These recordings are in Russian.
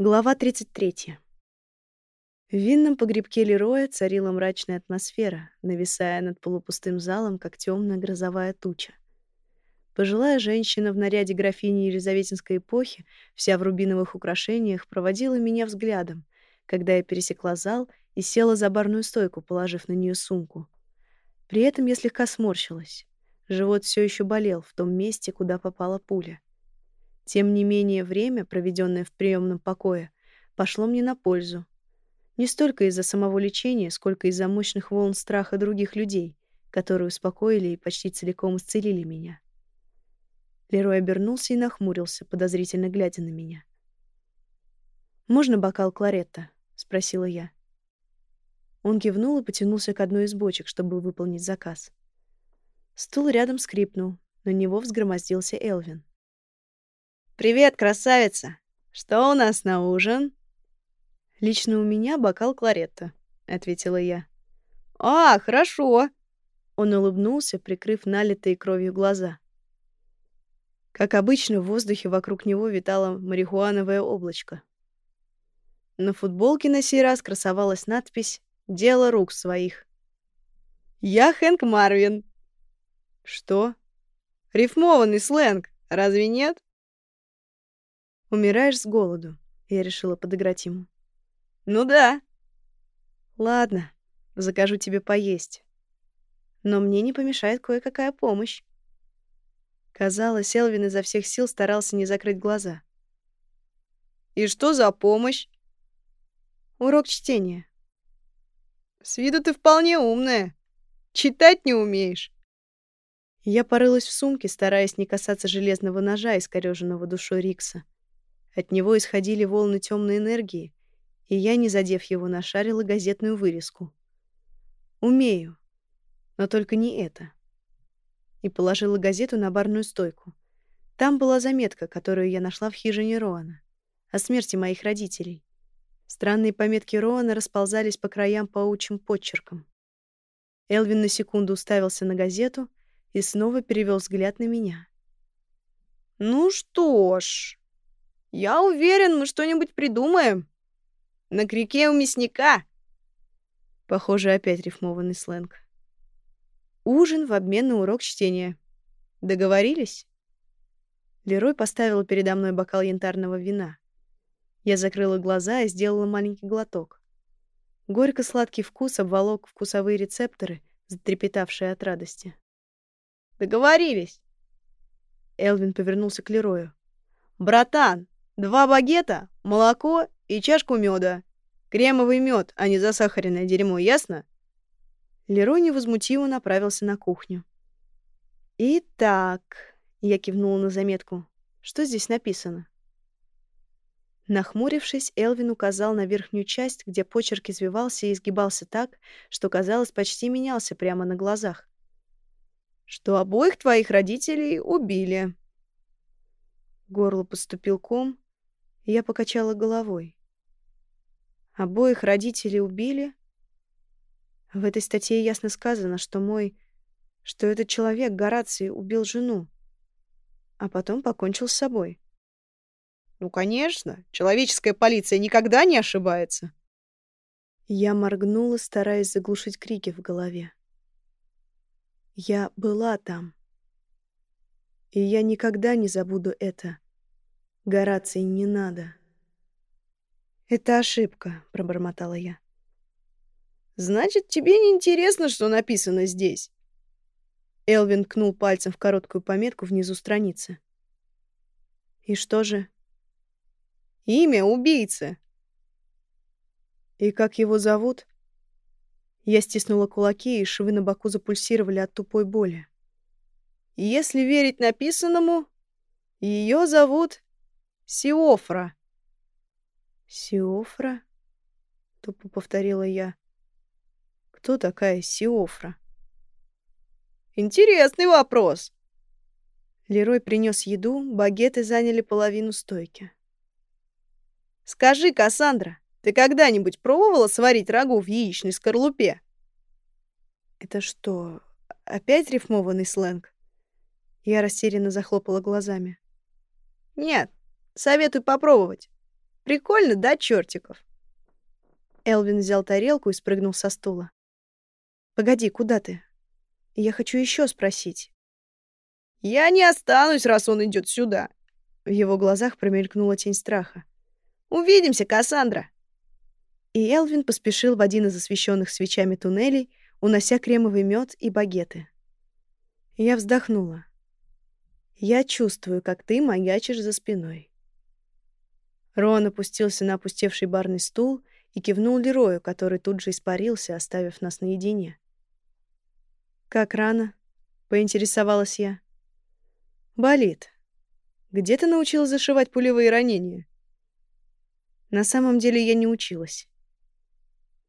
Глава 33. В винном погребке Лероя царила мрачная атмосфера, нависая над полупустым залом, как темная грозовая туча. Пожилая женщина в наряде графини Елизаветинской эпохи, вся в рубиновых украшениях, проводила меня взглядом, когда я пересекла зал и села за барную стойку, положив на нее сумку. При этом я слегка сморщилась. Живот все еще болел в том месте, куда попала пуля. Тем не менее, время, проведенное в приемном покое, пошло мне на пользу. Не столько из-за самого лечения, сколько из-за мощных волн страха других людей, которые успокоили и почти целиком исцелили меня. Лерой обернулся и нахмурился, подозрительно глядя на меня. «Можно бокал кларетта?» — спросила я. Он кивнул и потянулся к одной из бочек, чтобы выполнить заказ. Стул рядом скрипнул, на него взгромоздился Элвин. «Привет, красавица! Что у нас на ужин?» «Лично у меня бокал кларетта», — ответила я. «А, хорошо!» Он улыбнулся, прикрыв налитые кровью глаза. Как обычно, в воздухе вокруг него витало марихуановое облачко. На футболке на сей раз красовалась надпись «Дело рук своих». «Я Хэнк Марвин». «Что?» «Рифмованный сленг, разве нет?» Умираешь с голоду. Я решила подыграть ему. Ну да. Ладно, закажу тебе поесть. Но мне не помешает кое-какая помощь. Казалось, Элвин изо всех сил старался не закрыть глаза. «И что за помощь?» «Урок чтения». «С виду ты вполне умная. Читать не умеешь». Я порылась в сумке, стараясь не касаться железного ножа, искорёженного душой Рикса. От него исходили волны темной энергии, и я, не задев его, нашарила газетную вырезку. «Умею, но только не это». И положила газету на барную стойку. Там была заметка, которую я нашла в хижине Роана, о смерти моих родителей. Странные пометки Роана расползались по краям паучьим подчерком. Элвин на секунду уставился на газету и снова перевел взгляд на меня. «Ну что ж», я уверен, мы что-нибудь придумаем. На крике у мясника. Похоже, опять рифмованный сленг. Ужин в обмен на урок чтения. Договорились? Лерой поставил передо мной бокал янтарного вина. Я закрыла глаза и сделала маленький глоток. Горько-сладкий вкус обволок вкусовые рецепторы, затрепетавшие от радости. «Договорились!» Элвин повернулся к Лерою. «Братан, Два багета, молоко и чашку меда. Кремовый мед, а не засахаренное дерьмо, ясно? Лерой невозмутимо направился на кухню. «Итак», — я кивнула на заметку, — «что здесь написано?» Нахмурившись, Элвин указал на верхнюю часть, где почерк извивался и изгибался так, что, казалось, почти менялся прямо на глазах. «Что обоих твоих родителей убили». Горло поступил ком, я покачала головой. Обоих родителей убили. В этой статье ясно сказано, что мой... что этот человек, Гораций, убил жену, а потом покончил с собой. Ну, конечно, человеческая полиция никогда не ошибается. Я моргнула, стараясь заглушить крики в голове. Я была там. И я никогда не забуду это. Гораций, не надо. Это ошибка, пробормотала я. Значит, тебе не интересно, что написано здесь? Элвин ткнул пальцем в короткую пометку внизу страницы. И что же? Имя убийцы. И как его зовут? Я стиснула кулаки, и швы на боку запульсировали от тупой боли. Если верить написанному, ее зовут Сиофра. Сиофра? Тупо повторила я. Кто такая Сиофра? Интересный вопрос. Лерой принес еду, багеты заняли половину стойки. Скажи, Кассандра, ты когда-нибудь пробовала сварить рагу в яичной скорлупе? Это что, опять рифмованный сленг? Я растерянно захлопала глазами. Нет, Советую попробовать. Прикольно, да, чертиков? Элвин взял тарелку и спрыгнул со стула. «Погоди, куда ты? Я хочу еще спросить». «Я не останусь, раз он идет сюда». В его глазах промелькнула тень страха. «Увидимся, Кассандра!» И Элвин поспешил в один из освещенных свечами туннелей, унося кремовый мед и багеты. Я вздохнула. «Я чувствую, как ты маячишь за спиной». Роан опустился на опустевший барный стул и кивнул Лерою, который тут же испарился, оставив нас наедине. «Как рано?» — поинтересовалась я. «Болит. Где ты научилась зашивать пулевые ранения?» На самом деле я не училась.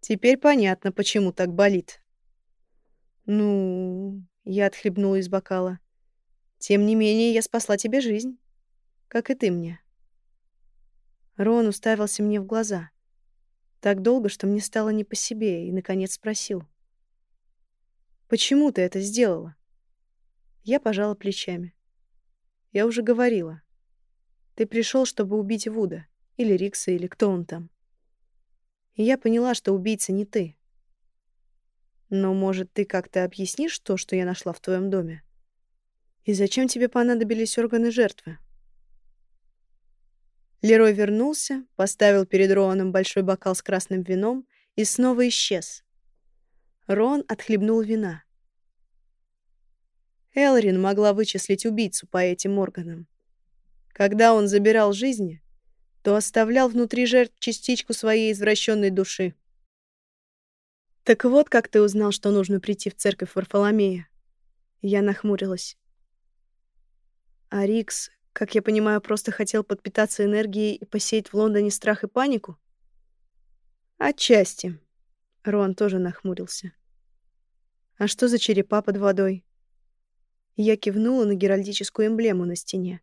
Теперь понятно, почему так болит. Ну, я отхлебнула из бокала. Тем не менее, я спасла тебе жизнь. Как и ты мне. Рон уставился мне в глаза. Так долго, что мне стало не по себе, и, наконец, спросил. «Почему ты это сделала?» Я пожала плечами. «Я уже говорила. Ты пришел, чтобы убить Вуда, или Рикса, или кто он там. И я поняла, что убийца не ты. Но, может, ты как-то объяснишь то, что я нашла в твоем доме? И зачем тебе понадобились органы жертвы?» Лерой вернулся, поставил перед Роаном большой бокал с красным вином и снова исчез. Рон отхлебнул вина. Элрин могла вычислить убийцу по этим органам. Когда он забирал жизни, то оставлял внутри жертв частичку своей извращенной души. «Так вот, как ты узнал, что нужно прийти в церковь Варфоломея?» Я нахмурилась. А Рикс как я понимаю, просто хотел подпитаться энергией и посеять в Лондоне страх и панику? Отчасти. Рон тоже нахмурился. А что за черепа под водой? Я кивнула на геральдическую эмблему на стене.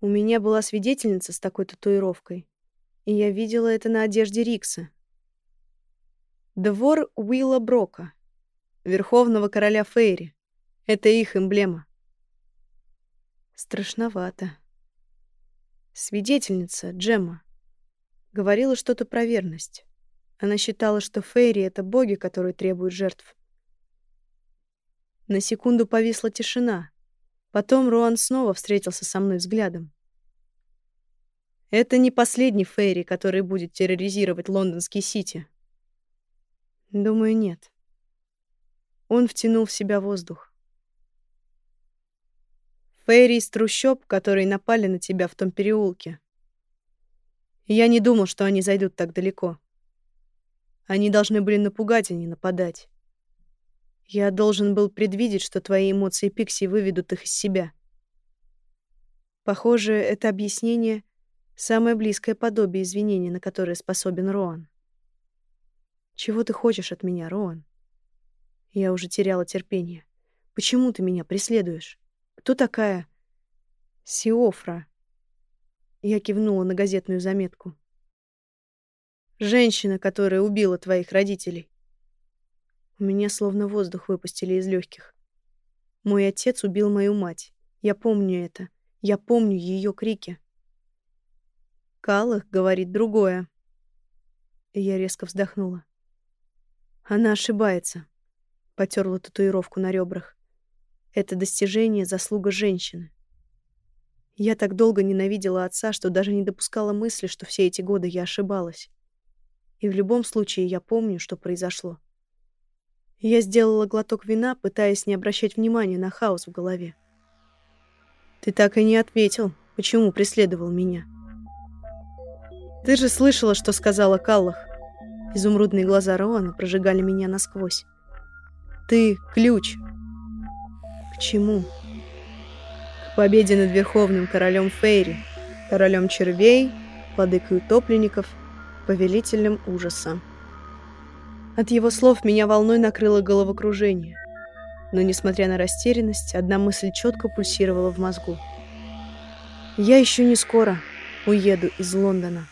У меня была свидетельница с такой татуировкой, и я видела это на одежде Рикса. Двор Уилла Брока, верховного короля Фейри. Это их эмблема. Страшновато. Свидетельница, Джемма, говорила что-то про верность. Она считала, что фейри — это боги, которые требуют жертв. На секунду повисла тишина. Потом Руан снова встретился со мной взглядом. Это не последний фейри, который будет терроризировать лондонский Сити. Думаю, нет. Он втянул в себя воздух. Фейри из трущоб, которые напали на тебя в том переулке. я не думал, что они зайдут так далеко. Они должны были напугать, а не нападать. Я должен был предвидеть, что твои эмоции Пикси выведут их из себя. Похоже, это объяснение — самое близкое подобие извинения, на которое способен Роан. Чего ты хочешь от меня, Роан? Я уже теряла терпение. Почему ты меня преследуешь? Кто такая Сиофра? Я кивнула на газетную заметку. Женщина, которая убила твоих родителей. У меня словно воздух выпустили из легких. Мой отец убил мою мать. Я помню это. Я помню ее крики. Калах говорит другое. И я резко вздохнула. Она ошибается. Потерла татуировку на ребрах. Это достижение — заслуга женщины. Я так долго ненавидела отца, что даже не допускала мысли, что все эти годы я ошибалась. И в любом случае я помню, что произошло. Я сделала глоток вина, пытаясь не обращать внимания на хаос в голове. «Ты так и не ответил, почему преследовал меня?» «Ты же слышала, что сказала Каллах?» Изумрудные глаза Роана прожигали меня насквозь. «Ты — ключ, к чему? К победе над верховным королем Фейри, королем червей, владыкой утопленников, повелителем ужаса. От его слов меня волной накрыло головокружение. Но, несмотря на растерянность, одна мысль четко пульсировала в мозгу. «Я еще не скоро уеду из Лондона».